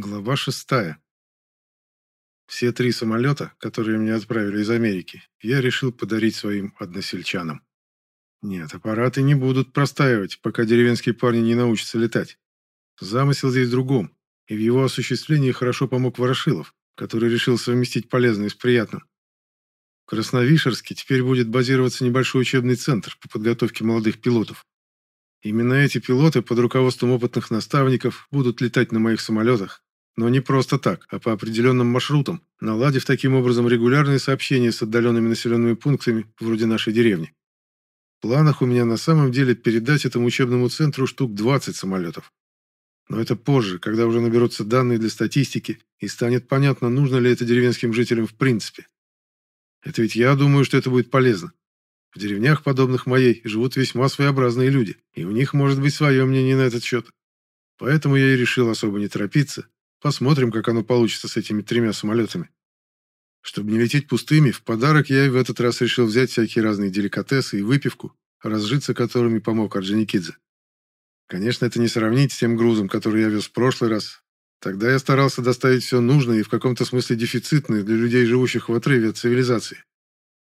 Глава шестая. Все три самолета, которые мне отправили из Америки, я решил подарить своим односельчанам. Нет, аппараты не будут простаивать, пока деревенские парни не научатся летать. Замысел здесь в другом, и в его осуществлении хорошо помог Ворошилов, который решил совместить полезное с приятным. В Красновишерске теперь будет базироваться небольшой учебный центр по подготовке молодых пилотов. Именно эти пилоты под руководством опытных наставников будут летать на моих самолетах, но не просто так, а по определенным маршрутам, наладив таким образом регулярные сообщения с отдаленными населенными пунктами, вроде нашей деревни. В планах у меня на самом деле передать этому учебному центру штук 20 самолетов. Но это позже, когда уже наберутся данные для статистики, и станет понятно, нужно ли это деревенским жителям в принципе. Это ведь я думаю, что это будет полезно. В деревнях, подобных моей, живут весьма своеобразные люди, и у них может быть свое мнение на этот счет. Поэтому я и решил особо не торопиться, Посмотрим, как оно получится с этими тремя самолетами. Чтобы не лететь пустыми, в подарок я в этот раз решил взять всякие разные деликатесы и выпивку, разжиться которыми помог Орджоникидзе. Конечно, это не сравнить с тем грузом, который я вез в прошлый раз. Тогда я старался доставить все нужное и в каком-то смысле дефицитное для людей, живущих в отрыве от цивилизации.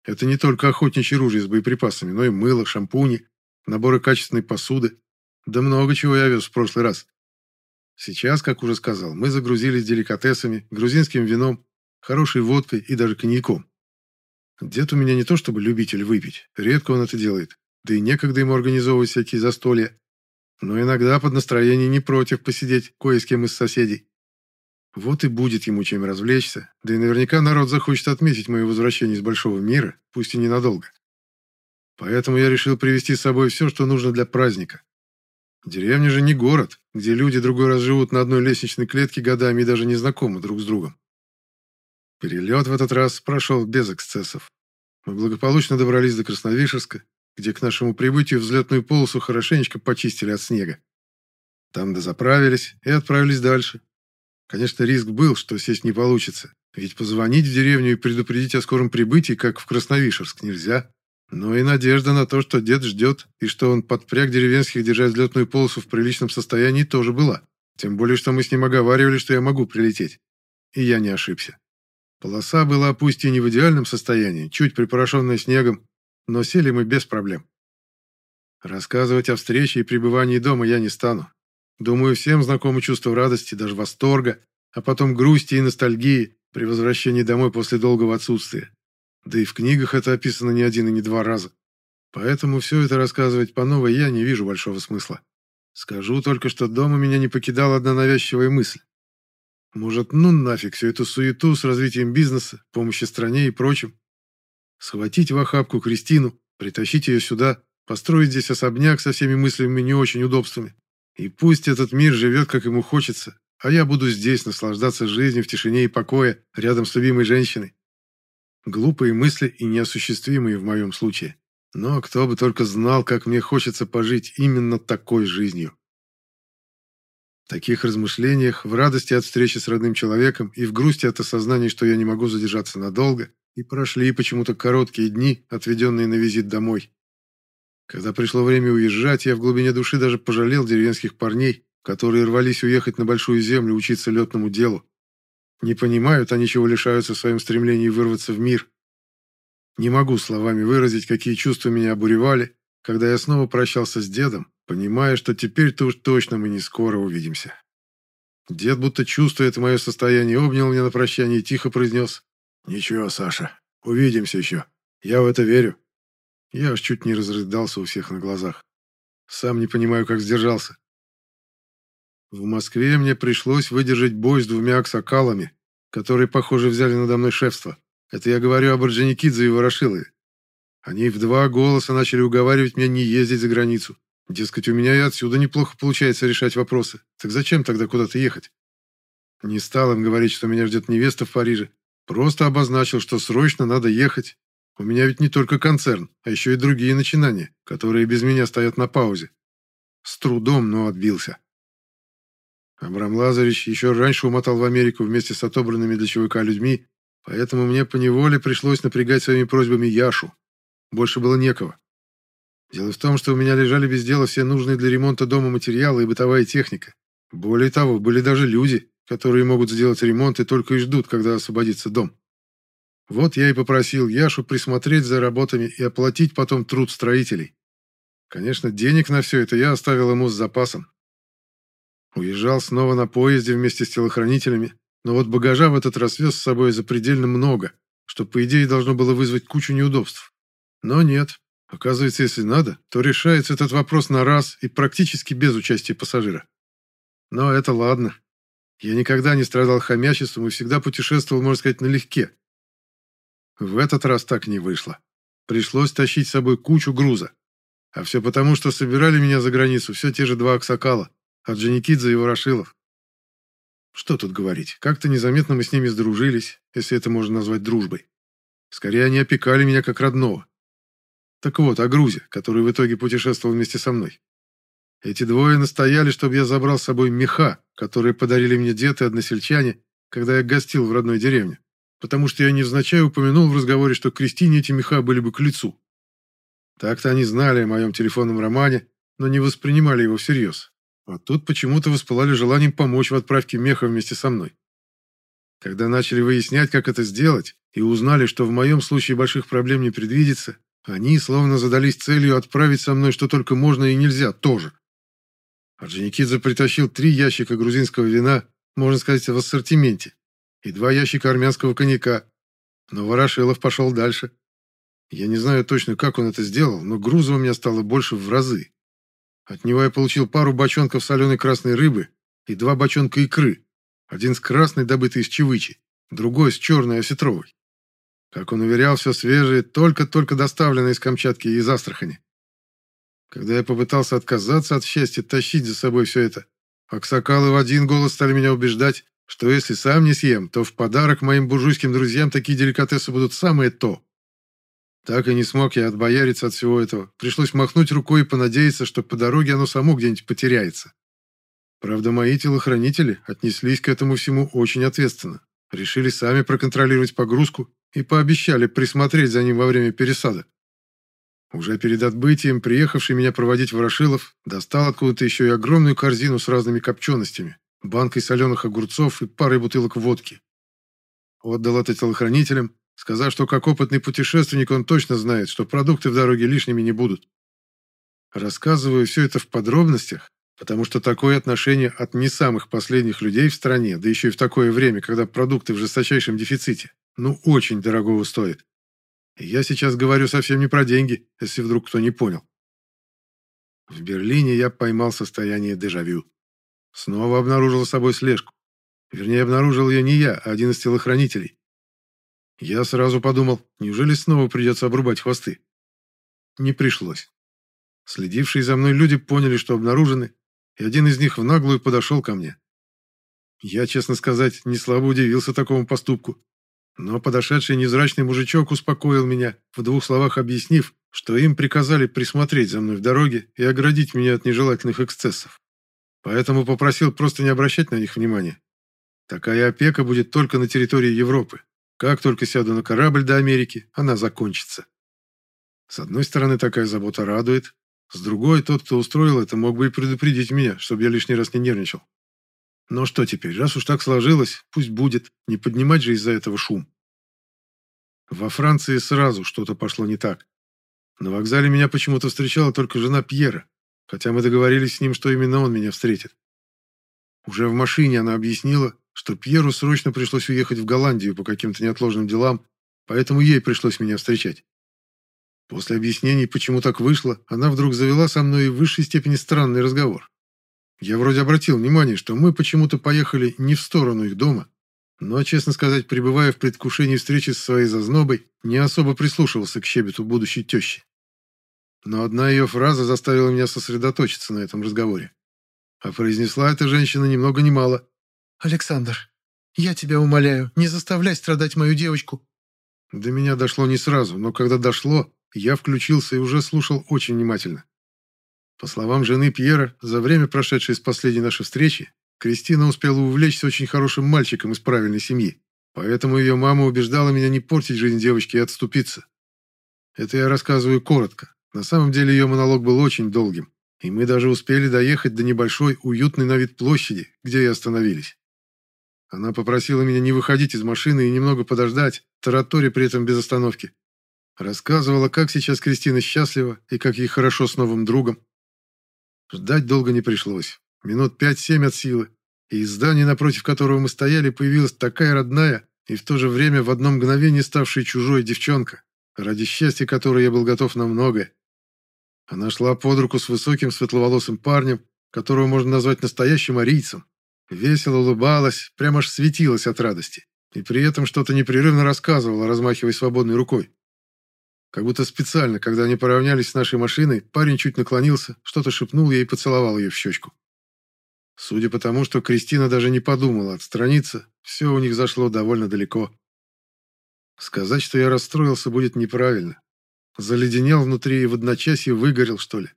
Это не только охотничьи ружья с боеприпасами, но и мыло, шампуни, наборы качественной посуды. Да много чего я вез в прошлый раз. Сейчас, как уже сказал, мы загрузились деликатесами, грузинским вином, хорошей водкой и даже коньяком. Дед у меня не то чтобы любитель выпить, редко он это делает, да и некогда ему организовывать всякие застолья. Но иногда под настроение не против посидеть кое с кем из соседей. Вот и будет ему чем развлечься, да и наверняка народ захочет отметить мое возвращение из большого мира, пусть и ненадолго. Поэтому я решил привезти с собой все, что нужно для праздника. Деревня же не город, где люди другой раз живут на одной лестничной клетке годами и даже не знакомы друг с другом. Перелет в этот раз прошел без эксцессов. Мы благополучно добрались до Красновишерска, где к нашему прибытию взлетную полосу хорошенечко почистили от снега. Там дозаправились и отправились дальше. Конечно, риск был, что сесть не получится, ведь позвонить в деревню и предупредить о скором прибытии, как в Красновишерск, нельзя. Но и надежда на то, что дед ждет, и что он подпряг деревенских держать взлетную полосу в приличном состоянии, тоже была. Тем более, что мы с ним оговаривали, что я могу прилететь. И я не ошибся. Полоса была пусть и не в идеальном состоянии, чуть припорошенная снегом, но сели мы без проблем. Рассказывать о встрече и пребывании дома я не стану. Думаю, всем знакомо чувство радости, даже восторга, а потом грусти и ностальгии при возвращении домой после долгого отсутствия. Да и в книгах это описано не один и не два раза. Поэтому все это рассказывать по новой я не вижу большого смысла. Скажу только, что дома меня не покидала одна навязчивая мысль. Может, ну нафиг всю эту суету с развитием бизнеса, помощи стране и прочим. Схватить в охапку Кристину, притащить ее сюда, построить здесь особняк со всеми мыслями не очень удобствами. И пусть этот мир живет, как ему хочется, а я буду здесь наслаждаться жизнью в тишине и покое, рядом с любимой женщиной. Глупые мысли и неосуществимые в моем случае. Но кто бы только знал, как мне хочется пожить именно такой жизнью. В таких размышлениях, в радости от встречи с родным человеком и в грусти от осознания, что я не могу задержаться надолго, и прошли почему-то короткие дни, отведенные на визит домой. Когда пришло время уезжать, я в глубине души даже пожалел деревенских парней, которые рвались уехать на большую землю учиться летному делу. Не понимают они, чего лишаются в своем стремлении вырваться в мир. Не могу словами выразить, какие чувства меня обуревали, когда я снова прощался с дедом, понимая, что теперь-то уж точно мы не скоро увидимся. Дед, будто чувствуя это мое состояние, обнял меня на прощание и тихо произнес «Ничего, Саша, увидимся еще. Я в это верю». Я аж чуть не разрыдался у всех на глазах. Сам не понимаю, как сдержался. В Москве мне пришлось выдержать бой с двумя аксакалами, которые, похоже, взяли надо мной шефство. Это я говорю об Орджоникидзе и Ворошилове. Они в два голоса начали уговаривать меня не ездить за границу. Дескать, у меня и отсюда неплохо получается решать вопросы. Так зачем тогда куда-то ехать? Не стал им говорить, что меня ждет невеста в Париже. Просто обозначил, что срочно надо ехать. У меня ведь не только концерн, а еще и другие начинания, которые без меня стоят на паузе. С трудом, но отбился. Абрам Лазаревич еще раньше умотал в Америку вместе с отобранными для ЧВК людьми, поэтому мне поневоле пришлось напрягать своими просьбами Яшу. Больше было некого. Дело в том, что у меня лежали без дела все нужные для ремонта дома материалы и бытовая техника. Более того, были даже люди, которые могут сделать ремонт и только и ждут, когда освободится дом. Вот я и попросил Яшу присмотреть за работами и оплатить потом труд строителей. Конечно, денег на все это я оставил ему с запасом. Уезжал снова на поезде вместе с телохранителями, но вот багажа в этот раз вез с собой запредельно много, что, по идее, должно было вызвать кучу неудобств. Но нет. Оказывается, если надо, то решается этот вопрос на раз и практически без участия пассажира. Но это ладно. Я никогда не страдал хомячеством и всегда путешествовал, можно сказать, налегке. В этот раз так не вышло. Пришлось тащить с собой кучу груза. А все потому, что собирали меня за границу все те же два аксакала, Орджоникидзе и Ворошилов. Что тут говорить, как-то незаметно мы с ними сдружились, если это можно назвать дружбой. Скорее, они опекали меня как родного. Так вот, о грузе, который в итоге путешествовал вместе со мной. Эти двое настояли, чтобы я забрал с собой меха, которые подарили мне дед и односельчане, когда я гостил в родной деревне, потому что я невзначай упомянул в разговоре, что Кристине эти меха были бы к лицу. Так-то они знали о моем телефонном романе, но не воспринимали его всерьез. А тут почему-то воспылали желанием помочь в отправке меха вместе со мной. Когда начали выяснять, как это сделать, и узнали, что в моем случае больших проблем не предвидится, они словно задались целью отправить со мной что только можно и нельзя тоже. Орджоникидзе притащил три ящика грузинского вина, можно сказать, в ассортименте, и два ящика армянского коньяка. Но Ворошилов пошел дальше. Я не знаю точно, как он это сделал, но груза у меня стало больше в разы. От него я получил пару бочонков соленой красной рыбы и два бочонка икры. Один с красной, добытой из Чевычи, другой с черной осетровой. Как он уверял, все свежее, только-только доставлено из Камчатки и из Астрахани. Когда я попытался отказаться от счастья тащить за собой все это, Аксакалы в один голос стали меня убеждать, что если сам не съем, то в подарок моим буржуйским друзьям такие деликатесы будут самое то. Так и не смог я отбояриться от всего этого. Пришлось махнуть рукой и понадеяться, что по дороге оно само где-нибудь потеряется. Правда, мои телохранители отнеслись к этому всему очень ответственно. Решили сами проконтролировать погрузку и пообещали присмотреть за ним во время пересадок. Уже перед отбытием приехавший меня проводить Ворошилов достал откуда-то еще и огромную корзину с разными копченостями, банкой соленых огурцов и парой бутылок водки. Отдал это телохранителям, сказав, что как опытный путешественник он точно знает, что продукты в дороге лишними не будут. Рассказываю все это в подробностях, потому что такое отношение от не самых последних людей в стране, да еще и в такое время, когда продукты в жесточайшем дефиците, ну очень дорогого стоит. Я сейчас говорю совсем не про деньги, если вдруг кто не понял. В Берлине я поймал состояние дежавю. Снова обнаружил за собой слежку. Вернее, обнаружил ее не я, а один из телохранителей. Я сразу подумал, неужели снова придется обрубать хвосты? Не пришлось. Следившие за мной люди поняли, что обнаружены, и один из них в наглую подошел ко мне. Я, честно сказать, не слабо удивился такому поступку. Но подошедший невзрачный мужичок успокоил меня, в двух словах объяснив, что им приказали присмотреть за мной в дороге и оградить меня от нежелательных эксцессов. Поэтому попросил просто не обращать на них внимания. Такая опека будет только на территории Европы. Как только сяду на корабль до Америки, она закончится. С одной стороны, такая забота радует. С другой, тот, кто устроил это, мог бы и предупредить меня, чтобы я лишний раз не нервничал. Но что теперь, раз уж так сложилось, пусть будет, не поднимать же из-за этого шум. Во Франции сразу что-то пошло не так. На вокзале меня почему-то встречала только жена Пьера, хотя мы договорились с ним, что именно он меня встретит. Уже в машине она объяснила, что Пьеру срочно пришлось уехать в Голландию по каким-то неотложным делам, поэтому ей пришлось меня встречать. После объяснений, почему так вышло, она вдруг завела со мной в высшей степени странный разговор. Я вроде обратил внимание, что мы почему-то поехали не в сторону их дома, но, честно сказать, пребывая в предвкушении встречи с своей зазнобой, не особо прислушивался к щебету будущей тещи. Но одна ее фраза заставила меня сосредоточиться на этом разговоре. А произнесла эта женщина ни много ни мало. «Александр, я тебя умоляю, не заставляй страдать мою девочку». До меня дошло не сразу, но когда дошло, я включился и уже слушал очень внимательно. По словам жены Пьера, за время, прошедшее с последней нашей встречи, Кристина успела увлечься очень хорошим мальчиком из правильной семьи, поэтому ее мама убеждала меня не портить жизнь девочки и отступиться. Это я рассказываю коротко. На самом деле ее монолог был очень долгим, и мы даже успели доехать до небольшой, уютной на вид площади, где и остановились. Она попросила меня не выходить из машины и немного подождать, тараторе при этом без остановки. Рассказывала, как сейчас Кристина счастлива и как ей хорошо с новым другом. Ждать долго не пришлось. Минут пять-семь от силы. И из здания, напротив которого мы стояли, появилась такая родная и в то же время в одно мгновение ставшая чужой девчонка, ради счастья которой я был готов на многое. Она шла под руку с высоким светловолосым парнем, которого можно назвать настоящим арийцем. Весело улыбалась, прямо аж светилась от радости. И при этом что-то непрерывно рассказывала, размахивая свободной рукой. Как будто специально, когда они поравнялись с нашей машиной, парень чуть наклонился, что-то шепнул ей и поцеловал ее в щечку. Судя по тому, что Кристина даже не подумала отстраниться, все у них зашло довольно далеко. Сказать, что я расстроился, будет неправильно. Заледенел внутри и в одночасье выгорел, что ли.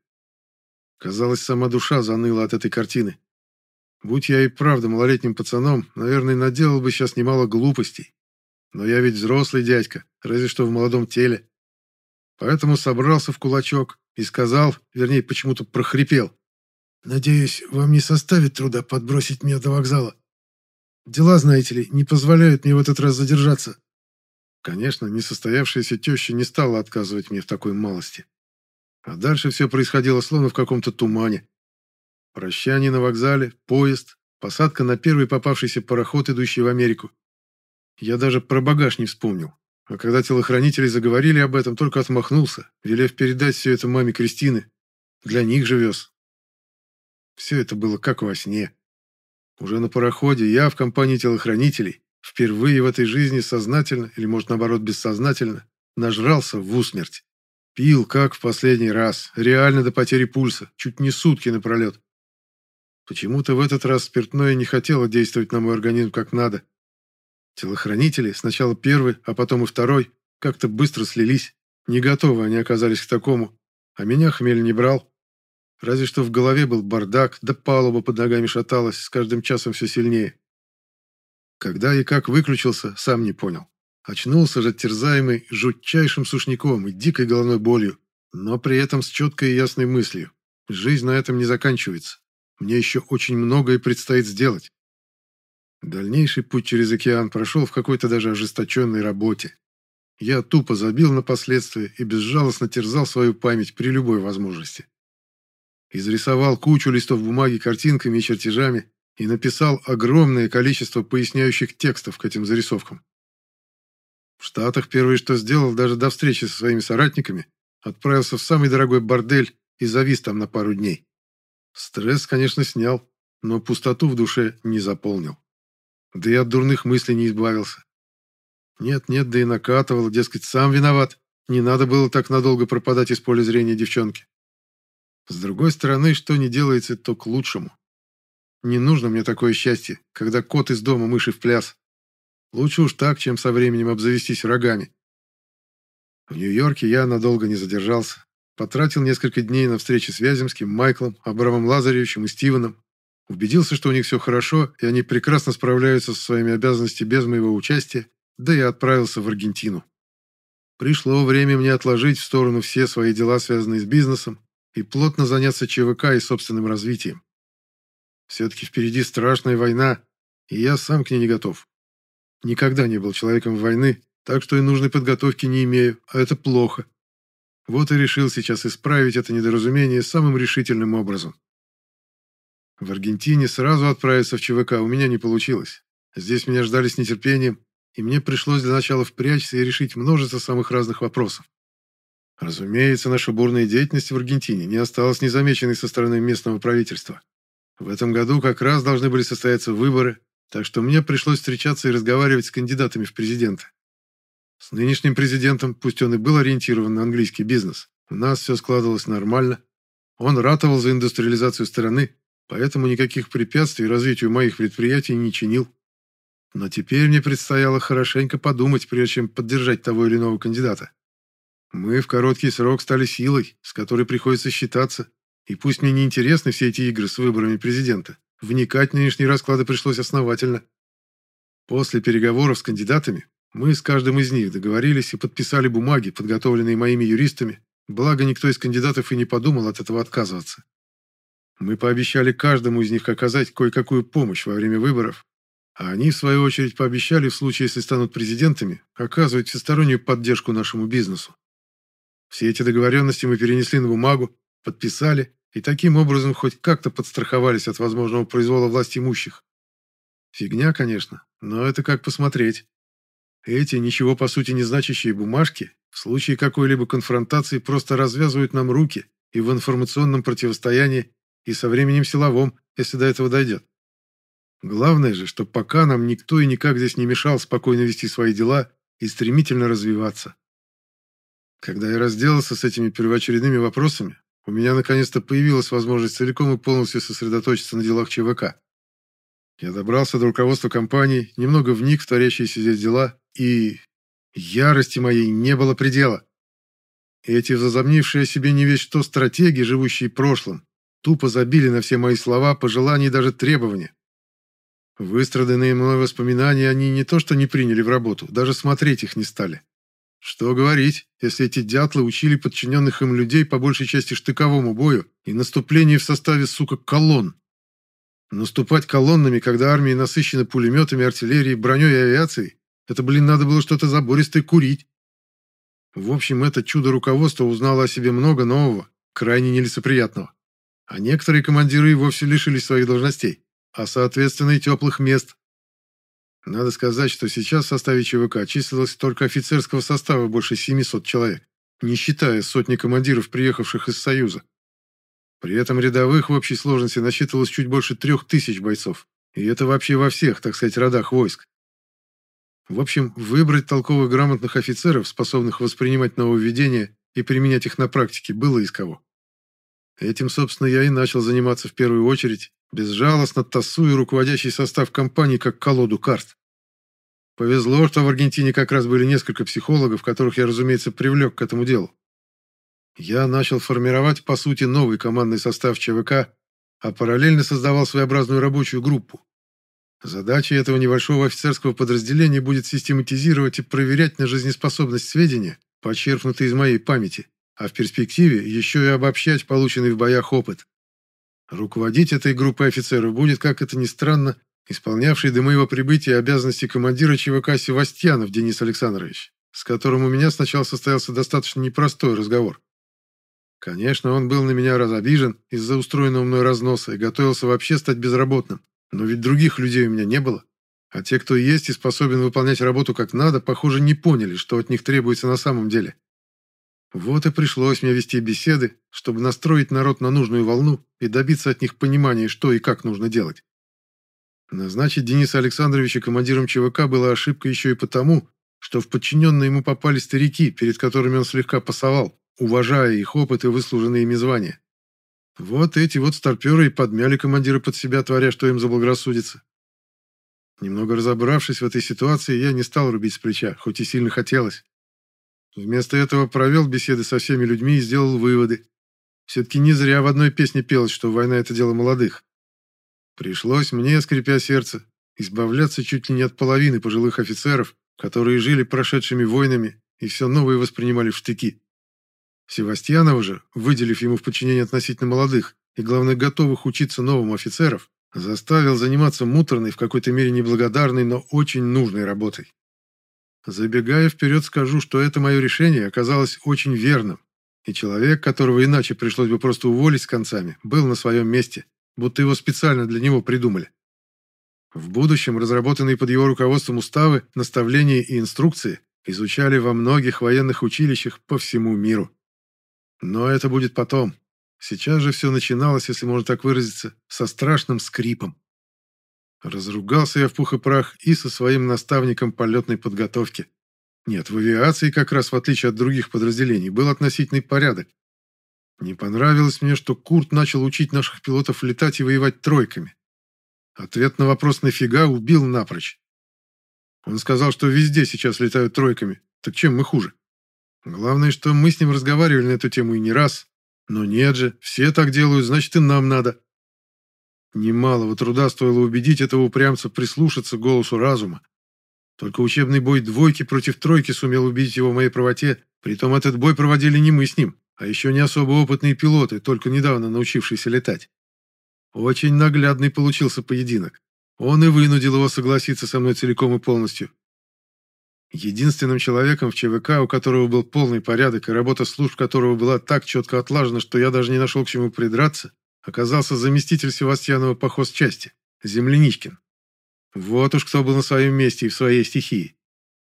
Казалось, сама душа заныла от этой картины. Будь я и правда малолетним пацаном, наверное, наделал бы сейчас немало глупостей. Но я ведь взрослый дядька, разве что в молодом теле. Поэтому собрался в кулачок и сказал, вернее, почему-то прохрипел. «Надеюсь, вам не составит труда подбросить меня до вокзала. Дела, знаете ли, не позволяют мне в этот раз задержаться. Конечно, несостоявшаяся теща не стала отказывать мне в такой малости. А дальше все происходило словно в каком-то тумане. Прощание на вокзале, поезд, посадка на первый попавшийся пароход, идущий в Америку. Я даже про багаж не вспомнил. А когда телохранители заговорили об этом, только отмахнулся, велев передать все это маме Кристины. Для них же вез. Все это было как во сне. Уже на пароходе я в компании телохранителей Впервые в этой жизни сознательно, или, может, наоборот, бессознательно, нажрался в усмерть. Пил, как в последний раз, реально до потери пульса, чуть не сутки напролет. Почему-то в этот раз спиртное не хотело действовать на мой организм как надо. Телохранители, сначала первый, а потом и второй, как-то быстро слились. Не готовы они оказались к такому, а меня хмель не брал. Разве что в голове был бардак, да палуба под ногами шаталась, с каждым часом все сильнее. Когда и как выключился, сам не понял. Очнулся же терзаемый жутчайшим сушняком и дикой головной болью, но при этом с четкой и ясной мыслью. Жизнь на этом не заканчивается. Мне еще очень многое предстоит сделать. Дальнейший путь через океан прошел в какой-то даже ожесточенной работе. Я тупо забил на последствия и безжалостно терзал свою память при любой возможности. Изрисовал кучу листов бумаги картинками и чертежами, и написал огромное количество поясняющих текстов к этим зарисовкам. В Штатах первое, что сделал, даже до встречи со своими соратниками, отправился в самый дорогой бордель и завис там на пару дней. Стресс, конечно, снял, но пустоту в душе не заполнил. Да и от дурных мыслей не избавился. Нет-нет, да и накатывал, дескать, сам виноват. Не надо было так надолго пропадать из поля зрения девчонки. С другой стороны, что не делается, то к лучшему. Не нужно мне такое счастье, когда кот из дома мыши в пляс. Лучше уж так, чем со временем обзавестись врагами. В Нью-Йорке я надолго не задержался. Потратил несколько дней на встречи с Вяземским, Майклом, Абрамом Лазаревичем и Стивеном. Убедился, что у них все хорошо, и они прекрасно справляются со своими обязанностями без моего участия, да и отправился в Аргентину. Пришло время мне отложить в сторону все свои дела, связанные с бизнесом, и плотно заняться ЧВК и собственным развитием. Все-таки впереди страшная война, и я сам к ней не готов. Никогда не был человеком войны, так что и нужной подготовки не имею, а это плохо. Вот и решил сейчас исправить это недоразумение самым решительным образом. В Аргентине сразу отправиться в ЧВК у меня не получилось. Здесь меня ждали с нетерпением, и мне пришлось для начала впрячься и решить множество самых разных вопросов. Разумеется, наша бурная деятельность в Аргентине не осталась незамеченной со стороны местного правительства. В этом году как раз должны были состояться выборы, так что мне пришлось встречаться и разговаривать с кандидатами в президенты. С нынешним президентом, пусть он и был ориентирован на английский бизнес, у нас все складывалось нормально. Он ратовал за индустриализацию страны, поэтому никаких препятствий развитию моих предприятий не чинил. Но теперь мне предстояло хорошенько подумать, прежде чем поддержать того или иного кандидата. Мы в короткий срок стали силой, с которой приходится считаться, и пусть мне не интересны все эти игры с выборами президента, вникать в нынешние расклады пришлось основательно. После переговоров с кандидатами мы с каждым из них договорились и подписали бумаги, подготовленные моими юристами, благо никто из кандидатов и не подумал от этого отказываться. Мы пообещали каждому из них оказать кое-какую помощь во время выборов, А они, в свою очередь, пообещали, в случае, если станут президентами, оказывать всестороннюю поддержку нашему бизнесу. Все эти договоренности мы перенесли на бумагу, подписали и таким образом хоть как-то подстраховались от возможного произвола власть имущих. Фигня, конечно, но это как посмотреть. Эти ничего по сути не значащие бумажки в случае какой-либо конфронтации просто развязывают нам руки и в информационном противостоянии, и со временем силовом, если до этого дойдет. Главное же, что пока нам никто и никак здесь не мешал спокойно вести свои дела и стремительно развиваться. Когда я разделался с этими первоочередными вопросами, у меня наконец-то появилась возможность целиком и полностью сосредоточиться на делах ЧВК. Я добрался до руководства компании, немного вник в творящиеся здесь дела, и... ярости моей не было предела. Эти возомнившие о себе не весь что стратеги, живущие прошлым, тупо забили на все мои слова, пожелания и даже требования. Выстраданные мной воспоминания они не то что не приняли в работу, даже смотреть их не стали. Что говорить, если эти дятлы учили подчиненных им людей по большей части штыковому бою и наступлению в составе, сука, колонн. Наступать колоннами, когда армия насыщена пулеметами, артиллерией, броней и авиацией, это, блин, надо было что-то забористое курить. В общем, это чудо руководства узнало о себе много нового, крайне нелицеприятного. А некоторые командиры и вовсе лишились своих должностей а соответственно и теплых мест. Надо сказать, что сейчас в составе ЧВК числилось только офицерского состава больше 700 человек, не считая сотни командиров, приехавших из Союза. При этом рядовых в общей сложности насчитывалось чуть больше трех тысяч бойцов. И это вообще во всех, так сказать, родах войск. В общем, выбрать толковых грамотных офицеров, способных воспринимать нововведения и применять их на практике, было из кого. Этим, собственно, я и начал заниматься в первую очередь, безжалостно тасуя руководящий состав компании как колоду карт. Повезло, что в Аргентине как раз были несколько психологов, которых я, разумеется, привлек к этому делу. Я начал формировать, по сути, новый командный состав ЧВК, а параллельно создавал своеобразную рабочую группу. Задача этого небольшого офицерского подразделения будет систематизировать и проверять на жизнеспособность сведения, почерпнутые из моей памяти, а в перспективе еще и обобщать полученный в боях опыт. Руководить этой группой офицеров будет, как это ни странно, исполнявший до моего прибытия обязанности командира ЧВК Севастьянов Денис Александрович, с которым у меня сначала состоялся достаточно непростой разговор. Конечно, он был на меня разобижен из-за устроенного мной разноса и готовился вообще стать безработным, но ведь других людей у меня не было. А те, кто есть и способен выполнять работу как надо, похоже, не поняли, что от них требуется на самом деле. Вот и пришлось мне вести беседы, чтобы настроить народ на нужную волну и добиться от них понимания, что и как нужно делать. Назначить Дениса Александровича командиром ЧВК была ошибка еще и потому, что в подчиненные ему попали старики, перед которыми он слегка пасовал, уважая их опыт и выслуженные ими звания. Вот эти вот старперы и подмяли командира под себя, творя, что им заблагорассудится. Немного разобравшись в этой ситуации, я не стал рубить с плеча, хоть и сильно хотелось. Вместо этого провел беседы со всеми людьми и сделал выводы. Все-таки не зря в одной песне пелось, что война – это дело молодых. Пришлось мне, скрипя сердце, избавляться чуть ли не от половины пожилых офицеров, которые жили прошедшими войнами и все новые воспринимали в штыки. Севастьянова же, выделив ему в подчинение относительно молодых и, главное, готовых учиться новым офицеров, заставил заниматься муторной, в какой-то мере неблагодарной, но очень нужной работой. Забегая вперед, скажу, что это мое решение оказалось очень верным, и человек, которого иначе пришлось бы просто уволить с концами, был на своем месте, будто его специально для него придумали. В будущем разработанные под его руководством уставы, наставления и инструкции изучали во многих военных училищах по всему миру. Но это будет потом. Сейчас же все начиналось, если можно так выразиться, со страшным скрипом. Разругался я в пух и прах и со своим наставником полетной подготовки. Нет, в авиации, как раз в отличие от других подразделений, был относительный порядок. Не понравилось мне, что Курт начал учить наших пилотов летать и воевать тройками. Ответ на вопрос «нафига» убил напрочь. Он сказал, что везде сейчас летают тройками. Так чем мы хуже? Главное, что мы с ним разговаривали на эту тему и не раз. Но нет же, все так делают, значит и нам надо. Немалого труда стоило убедить этого упрямца прислушаться к голосу разума. Только учебный бой двойки против тройки сумел убедить его в моей правоте, притом этот бой проводили не мы с ним, а еще не особо опытные пилоты, только недавно научившиеся летать. Очень наглядный получился поединок. Он и вынудил его согласиться со мной целиком и полностью. Единственным человеком в ЧВК, у которого был полный порядок и работа служб которого была так четко отлажена, что я даже не нашел к чему придраться, оказался заместитель Севастьянова по хозчасти, Земляничкин. Вот уж кто был на своем месте и в своей стихии.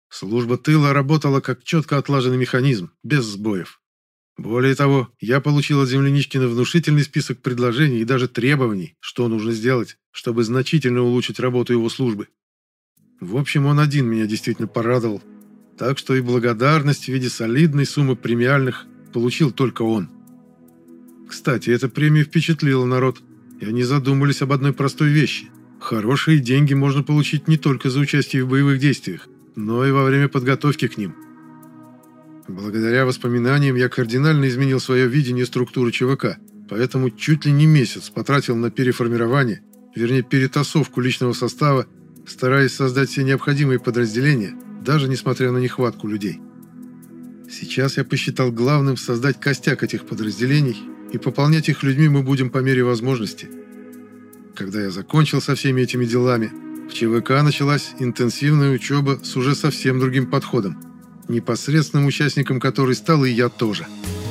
Служба тыла работала как четко отлаженный механизм, без сбоев. Более того, я получил от Земляничкина внушительный список предложений и даже требований, что нужно сделать, чтобы значительно улучшить работу его службы. В общем, он один меня действительно порадовал. Так что и благодарность в виде солидной суммы премиальных получил только он. Кстати, эта премия впечатлила народ, и они задумались об одной простой вещи. Хорошие деньги можно получить не только за участие в боевых действиях, но и во время подготовки к ним. Благодаря воспоминаниям я кардинально изменил свое видение структуры ЧВК, поэтому чуть ли не месяц потратил на переформирование, вернее перетасовку личного состава, стараясь создать все необходимые подразделения, даже несмотря на нехватку людей. Сейчас я посчитал главным создать костяк этих подразделений, и пополнять их людьми мы будем по мере возможности. Когда я закончил со всеми этими делами, в ЧВК началась интенсивная учеба с уже совсем другим подходом – непосредственным участником которой стал и я тоже –